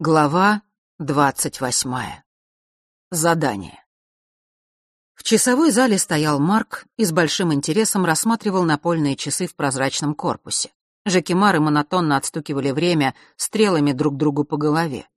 Глава двадцать восьмая. Задание. В часовой зале стоял Марк и с большим интересом рассматривал напольные часы в прозрачном корпусе. Жакимары монотонно отстукивали время стрелами друг другу по голове.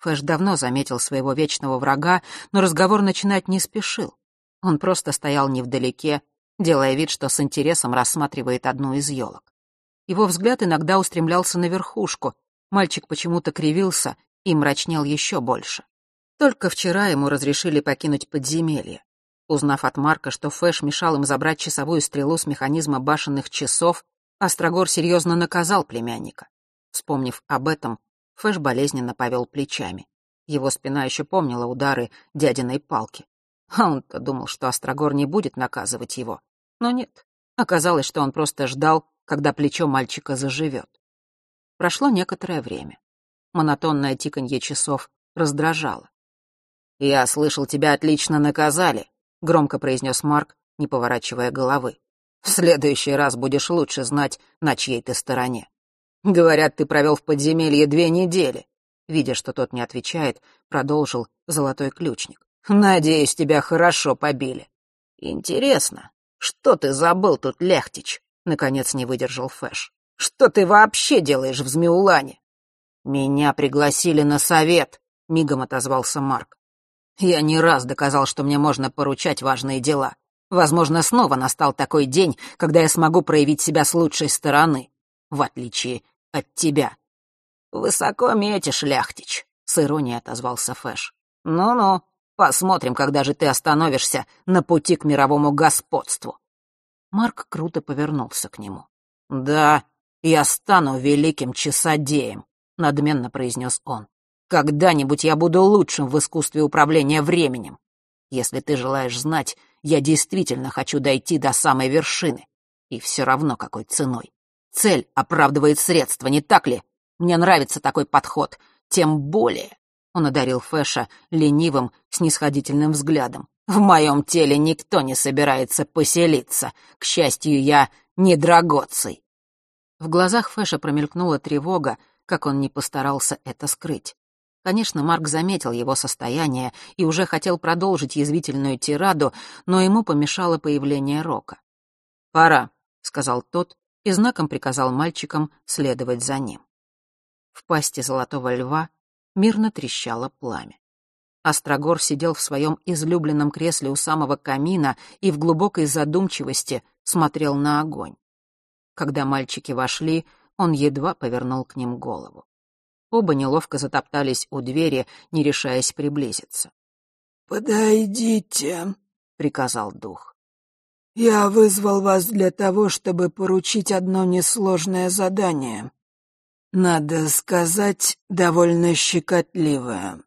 Фэш давно заметил своего вечного врага, но разговор начинать не спешил. Он просто стоял невдалеке, делая вид, что с интересом рассматривает одну из елок. Его взгляд иногда устремлялся на верхушку, Мальчик почему-то кривился и мрачнел еще больше. Только вчера ему разрешили покинуть подземелье. Узнав от Марка, что Фэш мешал им забрать часовую стрелу с механизма башенных часов, Острогор серьезно наказал племянника. Вспомнив об этом, Фэш болезненно повел плечами. Его спина еще помнила удары дядиной палки. А он-то думал, что Острогор не будет наказывать его. Но нет. Оказалось, что он просто ждал, когда плечо мальчика заживет. Прошло некоторое время. Монотонное тиканье часов раздражало. «Я слышал, тебя отлично наказали», — громко произнес Марк, не поворачивая головы. «В следующий раз будешь лучше знать, на чьей ты стороне. Говорят, ты провел в подземелье две недели». Видя, что тот не отвечает, продолжил золотой ключник. «Надеюсь, тебя хорошо побили». «Интересно, что ты забыл тут, Лехтич?» — наконец не выдержал Фэш. Что ты вообще делаешь в Змеулане?» «Меня пригласили на совет», — мигом отозвался Марк. «Я не раз доказал, что мне можно поручать важные дела. Возможно, снова настал такой день, когда я смогу проявить себя с лучшей стороны, в отличие от тебя». «Высоко метишь, Ляхтич», — с иронией отозвался Фэш. «Ну-ну, посмотрим, когда же ты остановишься на пути к мировому господству». Марк круто повернулся к нему. «Да, «Я стану великим часодеем», — надменно произнес он. «Когда-нибудь я буду лучшим в искусстве управления временем. Если ты желаешь знать, я действительно хочу дойти до самой вершины. И все равно какой ценой. Цель оправдывает средства, не так ли? Мне нравится такой подход. Тем более...» Он одарил Фэша ленивым, снисходительным взглядом. «В моем теле никто не собирается поселиться. К счастью, я не драгоций. В глазах Фэша промелькнула тревога, как он не постарался это скрыть. Конечно, Марк заметил его состояние и уже хотел продолжить язвительную тираду, но ему помешало появление Рока. «Пора», — сказал тот и знаком приказал мальчикам следовать за ним. В пасти золотого льва мирно трещало пламя. Острогор сидел в своем излюбленном кресле у самого камина и в глубокой задумчивости смотрел на огонь. Когда мальчики вошли, он едва повернул к ним голову. Оба неловко затоптались у двери, не решаясь приблизиться. «Подойдите», — приказал дух. «Я вызвал вас для того, чтобы поручить одно несложное задание. Надо сказать, довольно щекотливое.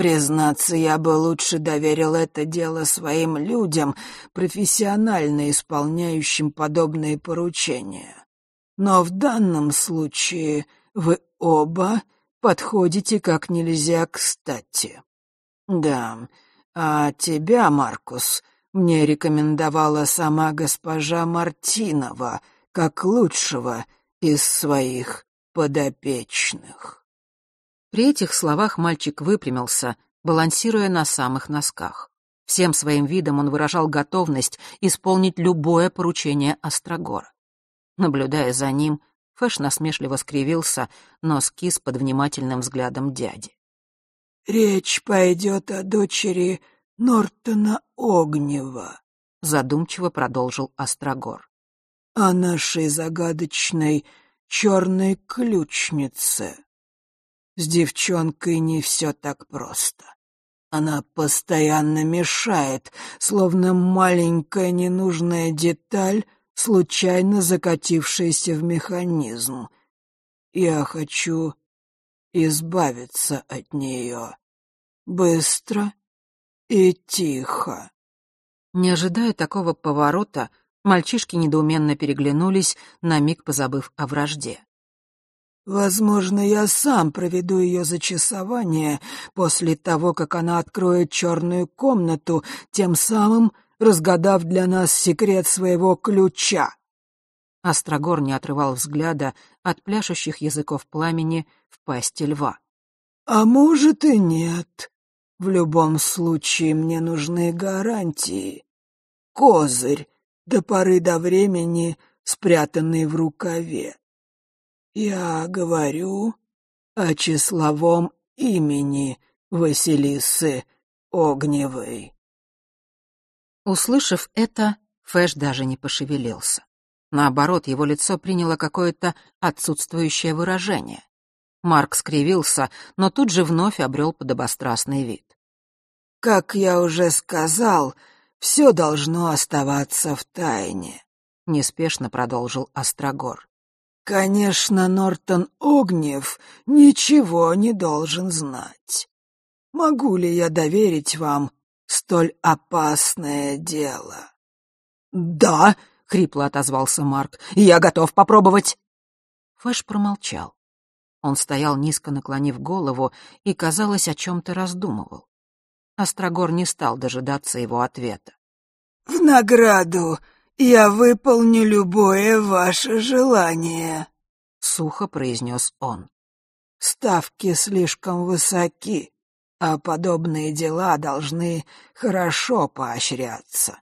Признаться, я бы лучше доверил это дело своим людям, профессионально исполняющим подобные поручения. Но в данном случае вы оба подходите как нельзя кстати. Да, а тебя, Маркус, мне рекомендовала сама госпожа Мартинова как лучшего из своих подопечных. При этих словах мальчик выпрямился, балансируя на самых носках. Всем своим видом он выражал готовность исполнить любое поручение Острогора. Наблюдая за ним, Фэш насмешливо скривился, но скис под внимательным взглядом дяди. «Речь пойдет о дочери Нортона Огнева», — задумчиво продолжил Острогор. «О нашей загадочной черной ключнице». С девчонкой не все так просто. Она постоянно мешает, словно маленькая ненужная деталь, случайно закатившаяся в механизм. Я хочу избавиться от нее. Быстро и тихо. Не ожидая такого поворота, мальчишки недоуменно переглянулись, на миг позабыв о вражде. Возможно, я сам проведу ее зачасование после того, как она откроет черную комнату, тем самым разгадав для нас секрет своего ключа. Острогор не отрывал взгляда от пляшущих языков пламени в пасти льва. А может и нет. В любом случае мне нужны гарантии. Козырь, до поры до времени спрятанный в рукаве. Я говорю о числовом имени Василисы Огневой. Услышав это, Фэш даже не пошевелился. Наоборот, его лицо приняло какое-то отсутствующее выражение. Марк скривился, но тут же вновь обрел подобострастный вид. «Как я уже сказал, все должно оставаться в тайне», — неспешно продолжил Острогор. «Конечно, Нортон Огнев ничего не должен знать. Могу ли я доверить вам столь опасное дело?» «Да», — хрипло отозвался Марк, — «я готов попробовать». Фэш промолчал. Он стоял низко наклонив голову и, казалось, о чем-то раздумывал. Острогор не стал дожидаться его ответа. «В награду я выполню любое ваше желание», — сухо произнес он. «Ставки слишком высоки, а подобные дела должны хорошо поощряться.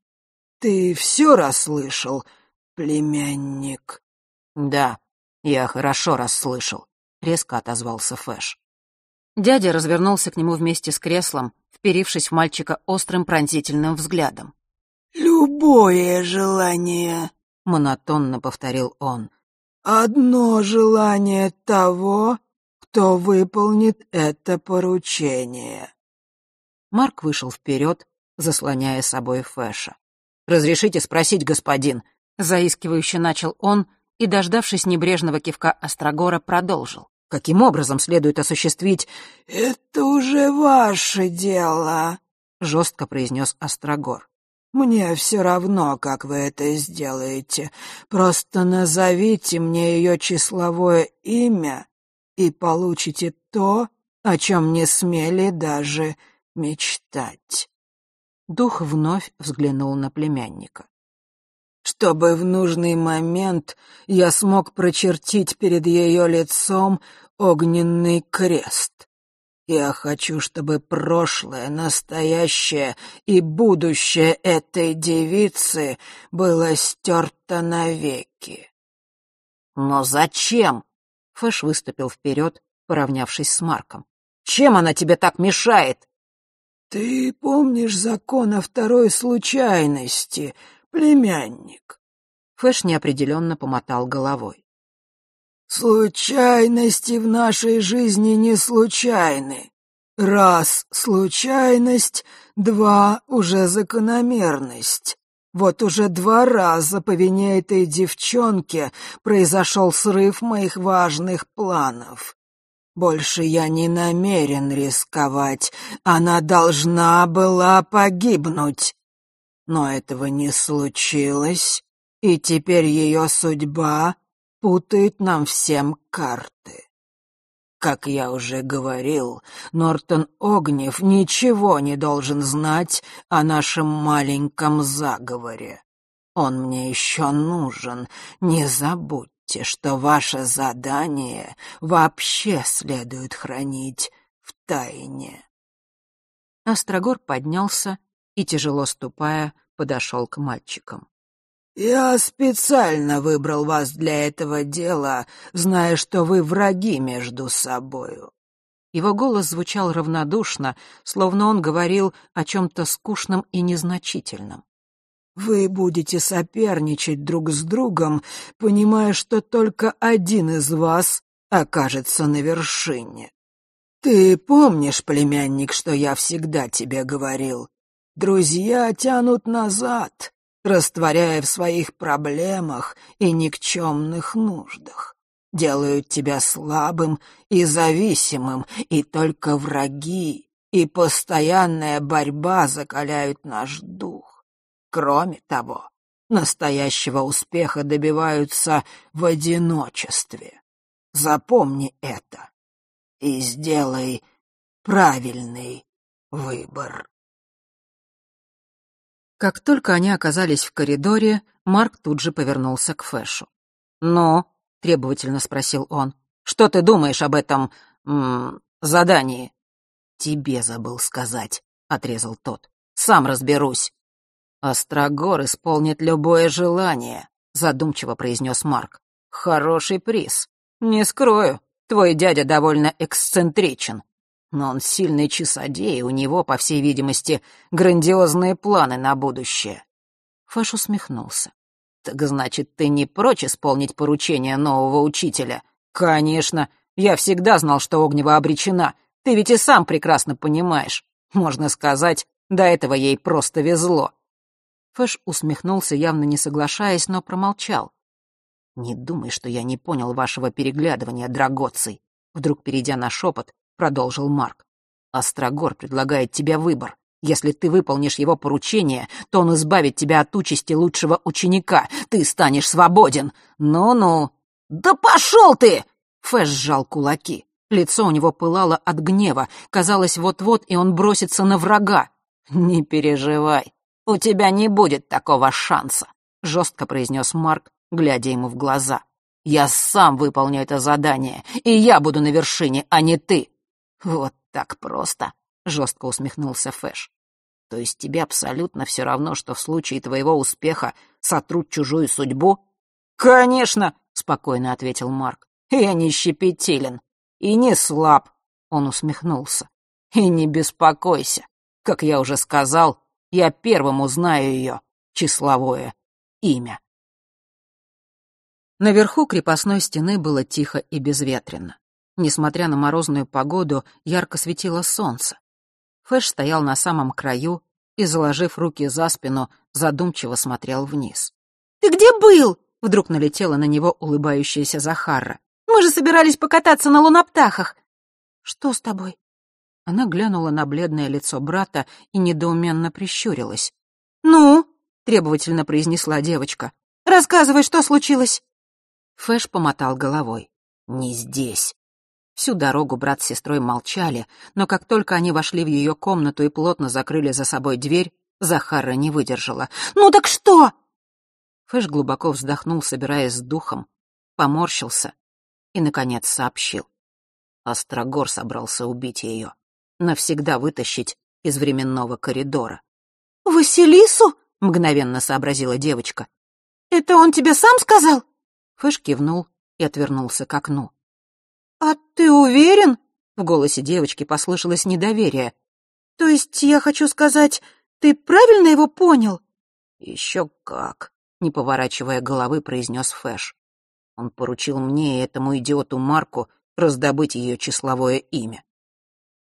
Ты все расслышал, племянник?» «Да, я хорошо расслышал», — резко отозвался Фэш. Дядя развернулся к нему вместе с креслом, вперившись в мальчика острым пронзительным взглядом. «Любое желание», — монотонно повторил он. «Одно желание того, кто выполнит это поручение». Марк вышел вперед, заслоняя собой Фэша. «Разрешите спросить, господин?» Заискивающе начал он и, дождавшись небрежного кивка Острогора, продолжил. «Каким образом следует осуществить...» «Это уже ваше дело», — жестко произнес Острогор. «Мне все равно, как вы это сделаете. Просто назовите мне ее числовое имя и получите то, о чем не смели даже мечтать». Дух вновь взглянул на племянника. «Чтобы в нужный момент я смог прочертить перед ее лицом огненный крест. Я хочу, чтобы прошлое, настоящее и будущее этой девицы было стерто навеки». «Но зачем?» — Фэш выступил вперед, поравнявшись с Марком. «Чем она тебе так мешает?» «Ты помнишь закон о второй случайности, племянник?» Фэш неопределенно помотал головой. «Случайности в нашей жизни не случайны. Раз — случайность, два — уже закономерность. Вот уже два раза по вине этой девчонки произошел срыв моих важных планов. Больше я не намерен рисковать. Она должна была погибнуть. Но этого не случилось, и теперь ее судьба путает нам всем карты. Как я уже говорил, Нортон Огнев ничего не должен знать о нашем маленьком заговоре. Он мне еще нужен, не забудь помните, что ваше задание вообще следует хранить в тайне. Острогор поднялся и, тяжело ступая, подошел к мальчикам. «Я специально выбрал вас для этого дела, зная, что вы враги между собою». Его голос звучал равнодушно, словно он говорил о чем-то скучном и незначительном. Вы будете соперничать друг с другом, понимая, что только один из вас окажется на вершине. Ты помнишь, племянник, что я всегда тебе говорил? Друзья тянут назад, растворяя в своих проблемах и никчемных нуждах. Делают тебя слабым и зависимым, и только враги и постоянная борьба закаляют наш дух. Кроме того, настоящего успеха добиваются в одиночестве. Запомни это и сделай правильный выбор. Как только они оказались в коридоре, Марк тут же повернулся к Фэшу. «Ну?» — требовательно спросил он. «Что ты думаешь об этом... М задании». «Тебе забыл сказать», — отрезал тот. «Сам разберусь». «Острогор исполнит любое желание», — задумчиво произнес Марк. «Хороший приз. Не скрою, твой дядя довольно эксцентричен. Но он сильный часодей, у него, по всей видимости, грандиозные планы на будущее». Фэш усмехнулся. «Так значит, ты не прочь исполнить поручение нового учителя?» «Конечно. Я всегда знал, что Огнева обречена. Ты ведь и сам прекрасно понимаешь. Можно сказать, до этого ей просто везло». Фэш усмехнулся, явно не соглашаясь, но промолчал. «Не думай, что я не понял вашего переглядывания, драгоций», вдруг перейдя на шепот, продолжил Марк. «Острогор предлагает тебе выбор. Если ты выполнишь его поручение, то он избавит тебя от участи лучшего ученика. Ты станешь свободен. Ну-ну». «Да пошел ты!» Фэш сжал кулаки. Лицо у него пылало от гнева. Казалось, вот-вот и он бросится на врага. «Не переживай, у тебя не будет такого шанса», — жестко произнес Марк, глядя ему в глаза. «Я сам выполню это задание, и я буду на вершине, а не ты». «Вот так просто», — жестко усмехнулся Фэш. «То есть тебе абсолютно все равно, что в случае твоего успеха сотрут чужую судьбу?» «Конечно», — спокойно ответил Марк. «Я не щепетилен и не слаб», — он усмехнулся. «И не беспокойся. Как я уже сказал, я первым узнаю ее числовое имя». Наверху крепостной стены было тихо и безветренно. Несмотря на морозную погоду, ярко светило солнце. Фэш стоял на самом краю и, заложив руки за спину, задумчиво смотрел вниз. «Ты где был?» — вдруг налетела на него улыбающаяся Захара. «Мы же собирались покататься на луноптахах!» «Что с тобой?» Она глянула на бледное лицо брата и недоуменно прищурилась. «Ну?» — требовательно произнесла девочка. «Рассказывай, что случилось?» Фэш помотал головой. «Не здесь». Всю дорогу брат с сестрой молчали, но как только они вошли в ее комнату и плотно закрыли за собой дверь, Захара не выдержала. «Ну так что?» Фэш глубоко вздохнул, собираясь с духом, поморщился и, наконец, сообщил. Острогор собрался убить ее, навсегда вытащить из временного коридора. «Василису?» — мгновенно сообразила девочка. «Это он тебе сам сказал?» Фэш кивнул и отвернулся к окну. «А ты уверен?» — в голосе девочки послышалось недоверие. «То есть, я хочу сказать, ты правильно его понял?» «Еще как», — не поворачивая головы, произнес Фэш. Он поручил мне и этому идиоту Марку раздобыть ее числовое имя.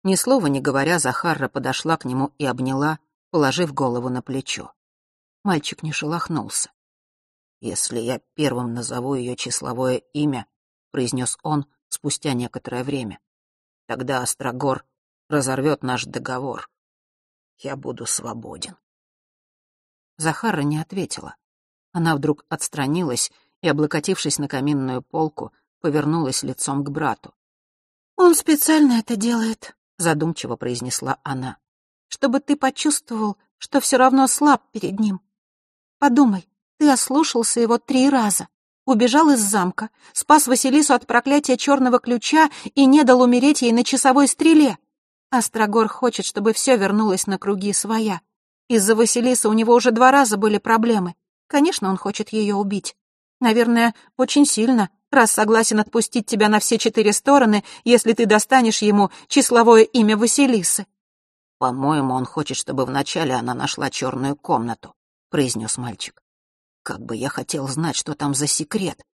Ни слова не говоря, Захарра подошла к нему и обняла, положив голову на плечо. Мальчик не шелохнулся. «Если я первым назову ее числовое имя», — произнес он спустя некоторое время, «тогда Острогор разорвет наш договор. Я буду свободен». Захара не ответила. Она вдруг отстранилась и, облокотившись на каминную полку, повернулась лицом к брату. «Он специально это делает», — задумчиво произнесла она, «чтобы ты почувствовал, что все равно слаб перед ним. Подумай, ты ослушался его три раза. Убежал из замка, спас Василису от проклятия черного ключа и не дал умереть ей на часовой стреле. Острогор хочет, чтобы все вернулось на круги своя. Из-за Василисы у него уже два раза были проблемы. Конечно, он хочет ее убить. Наверное, очень сильно, раз согласен отпустить тебя на все четыре стороны, если ты достанешь ему числовое имя Василисы. «По-моему, он хочет, чтобы вначале она нашла черную комнату», — произнес мальчик. Как бы я хотел знать, что там за секрет.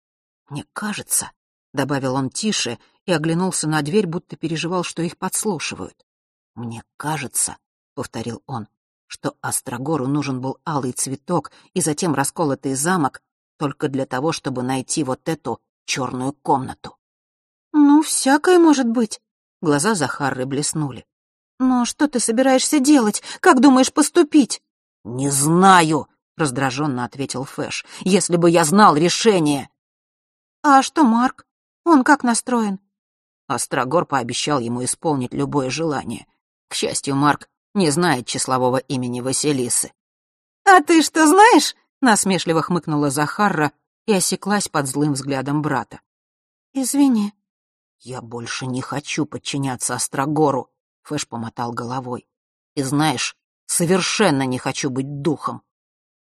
Мне кажется, — добавил он тише и оглянулся на дверь, будто переживал, что их подслушивают. «Мне кажется», — повторил он, — «что Острогору нужен был алый цветок и затем расколотый замок только для того, чтобы найти вот эту черную комнату». «Ну, всякое может быть», — глаза Захары блеснули. «Но что ты собираешься делать? Как думаешь поступить?» «Не знаю», — раздраженно ответил Фэш. «Если бы я знал решение!» «А что Марк? Он как настроен?» Острогор пообещал ему исполнить любое желание. К счастью, Марк не знает числового имени Василисы. «А ты что знаешь?» — насмешливо хмыкнула Захарра и осеклась под злым взглядом брата. «Извини». «Я больше не хочу подчиняться Острогору», — Фэш помотал головой. «И знаешь, совершенно не хочу быть духом».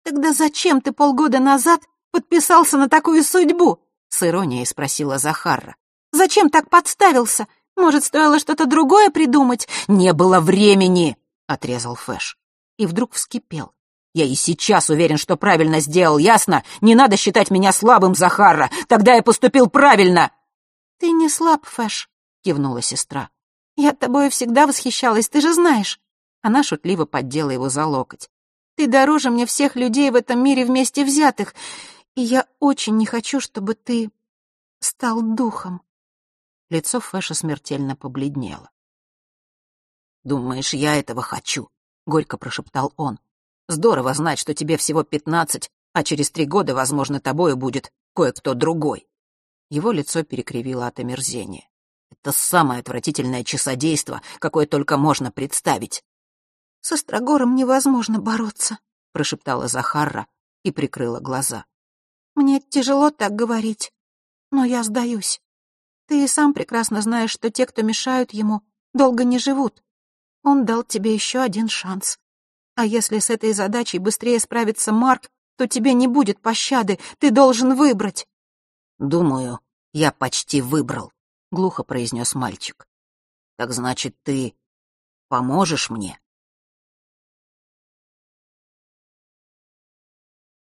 «Тогда зачем ты полгода назад подписался на такую судьбу?» — с иронией спросила Захарра. «Зачем так подставился? Может, стоило что-то другое придумать?» «Не было времени!» — отрезал Фэш. И вдруг вскипел. «Я и сейчас уверен, что правильно сделал, ясно? Не надо считать меня слабым, Захарра! Тогда я поступил правильно!» «Ты не слаб, Фэш», — кивнула сестра. «Я тобой всегда восхищалась, ты же знаешь». Она шутливо поддела его за локоть. «Ты дороже мне всех людей в этом мире вместе взятых, и я очень не хочу, чтобы ты стал духом». Лицо Фэша смертельно побледнело. «Думаешь, я этого хочу?» — горько прошептал он. «Здорово знать, что тебе всего пятнадцать, а через три года, возможно, тобою будет кое-кто другой». Его лицо перекривило от омерзения. «Это самое отвратительное часодейство, какое только можно представить». «Со Строгором невозможно бороться», — прошептала Захарра и прикрыла глаза. «Мне тяжело так говорить, но я сдаюсь. Ты и сам прекрасно знаешь, что те, кто мешают ему, долго не живут. Он дал тебе еще один шанс. А если с этой задачей быстрее справится Марк, то тебе не будет пощады, ты должен выбрать. «Думаю, я почти выбрал», — глухо произнес мальчик. «Так значит, ты поможешь мне?»